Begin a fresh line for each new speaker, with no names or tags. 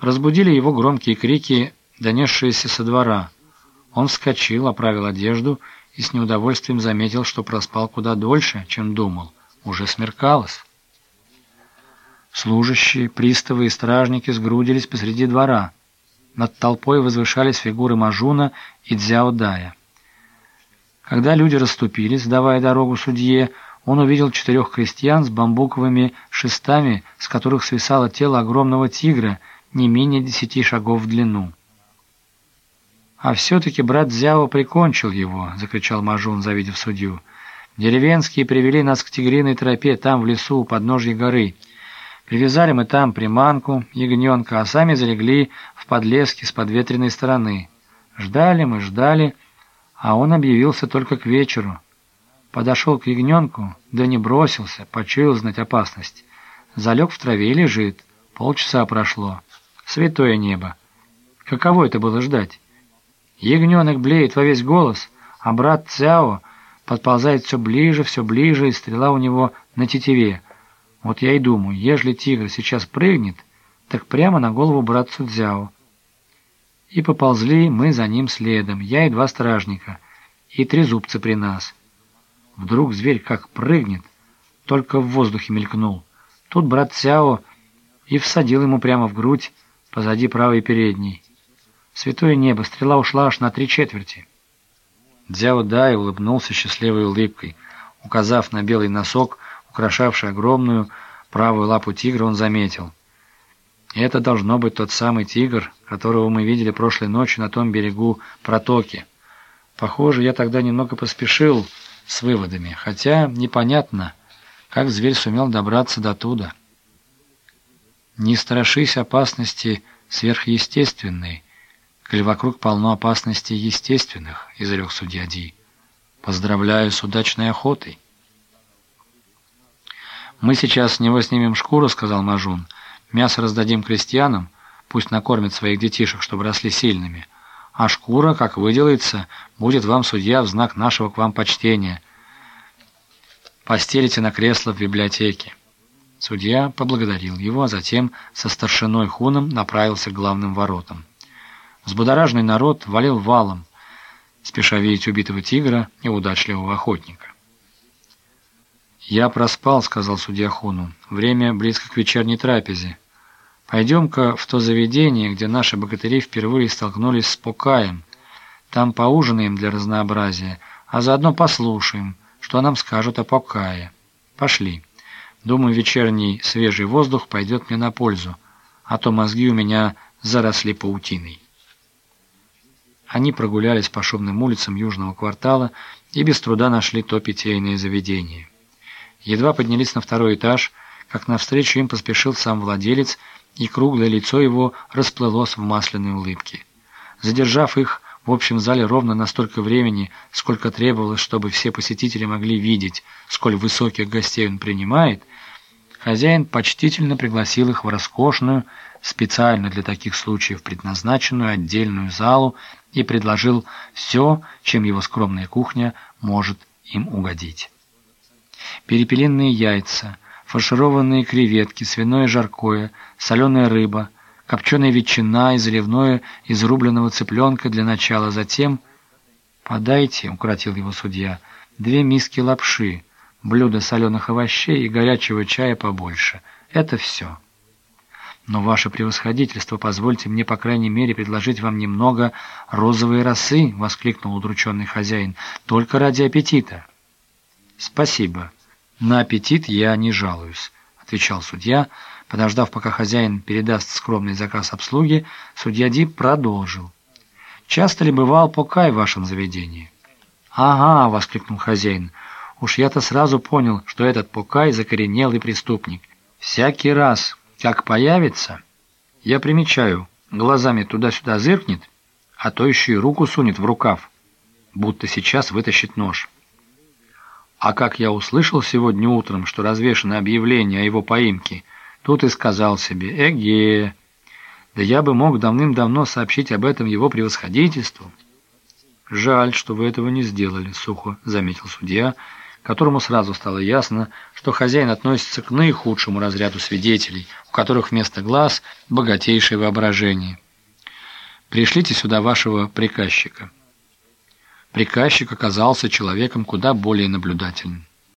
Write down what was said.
Разбудили его громкие крики, донесшиеся со двора. Он вскочил, оправил одежду и с неудовольствием заметил, что проспал куда дольше, чем думал. Уже смеркалось. Служащие, приставы и стражники сгрудились посреди двора. Над толпой возвышались фигуры Мажуна и Дзяо Дая. Когда люди расступились, давая дорогу судье, он увидел четырех крестьян с бамбуковыми шестами, с которых свисало тело огромного тигра, не менее десяти шагов в длину. «А все-таки брат Зяо прикончил его!» — закричал Мажун, завидев судью. «Деревенские привели нас к тигриной тропе, там, в лесу, у подножья горы. Привязали мы там приманку, ягненка, а сами залегли в подлеске с подветренной стороны. Ждали мы, ждали, а он объявился только к вечеру. Подошел к ягненку, да не бросился, почуял знать опасность. Залег в траве и лежит. Полчаса прошло. Святое небо! Каково это было ждать? Ягненок блеет во весь голос, а брат Цяо подползает все ближе, все ближе, и стрела у него на тетиве. Вот я и думаю, ежели тигр сейчас прыгнет, так прямо на голову братцу Цзяо. И поползли мы за ним следом, я и два стражника, и три зубца при нас. Вдруг зверь как прыгнет, только в воздухе мелькнул. Тут брат Цяо и всадил ему прямо в грудь, позади правой передней. Святое небо, стрела ушла аж на три четверти. Дзяо Дай улыбнулся счастливой улыбкой. Указав на белый носок, украшавший огромную правую лапу тигра, он заметил. Это должно быть тот самый тигр, которого мы видели прошлой ночью на том берегу протоки. Похоже, я тогда немного поспешил с выводами, хотя непонятно, как зверь сумел добраться до туда. Не страшись опасности сверхъестественной, коль вокруг полно опасностей естественных, изрек судья Ди. Поздравляю с удачной охотой. Мы сейчас с него снимем шкуру, сказал Мажун. Мясо раздадим крестьянам, пусть накормят своих детишек, чтобы росли сильными. А шкура, как выделается, будет вам, судья, в знак нашего к вам почтения. Постелите на кресло в библиотеке. Судья поблагодарил его, а затем со старшиной Хуном направился к главным воротам. Взбудораженный народ валил валом, спеша видеть убитого тигра и удачливого охотника. «Я проспал», — сказал судья Хуну. «Время близко к вечерней трапезе. Пойдем-ка в то заведение, где наши богатыри впервые столкнулись с Покаем. Там поужинаем для разнообразия, а заодно послушаем, что нам скажут о Покае. Пошли». Думаю, вечерний свежий воздух пойдет мне на пользу, а то мозги у меня заросли паутиной. Они прогулялись по шумным улицам южного квартала и без труда нашли то питейное заведение. Едва поднялись на второй этаж, как навстречу им поспешил сам владелец, и круглое лицо его расплылось в масляной улыбке. Задержав их в общем зале ровно настолько времени, сколько требовалось, чтобы все посетители могли видеть, сколь высоких гостей он принимает, хозяин почтительно пригласил их в роскошную, специально для таких случаев предназначенную отдельную залу и предложил все, чем его скромная кухня может им угодить. Перепелиные яйца, фаршированные креветки, свиное жаркое, соленая рыба – копченая ветчина и заливное из рубленого цыпленка для начала. Затем «Подайте», — укоротил его судья, — «две миски лапши, блюдо соленых овощей и горячего чая побольше. Это все». «Но, ваше превосходительство, позвольте мне, по крайней мере, предложить вам немного розовой росы», — воскликнул удрученный хозяин, — «только ради аппетита». «Спасибо. На аппетит я не жалуюсь», — отвечал судья, — Подождав, пока хозяин передаст скромный заказ обслуги, судья Дип продолжил. «Часто ли бывал покай в вашем заведении?» «Ага!» — воскликнул хозяин. «Уж я-то сразу понял, что этот покай закоренелый преступник. Всякий раз, как появится, я примечаю, глазами туда-сюда зыркнет, а то еще и руку сунет в рукав, будто сейчас вытащит нож». А как я услышал сегодня утром, что развешано объявление о его поимке — Тут и сказал себе «Эге!» Да я бы мог давным-давно сообщить об этом его превосходительству. «Жаль, что вы этого не сделали», — сухо заметил судья, которому сразу стало ясно, что хозяин относится к наихудшему разряду свидетелей, у которых вместо глаз богатейшее воображение. «Пришлите сюда вашего приказчика». Приказчик оказался человеком куда более наблюдательным.